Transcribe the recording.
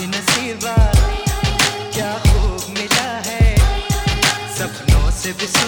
भी नसीबा क्या खूब मिला है सपनों से भी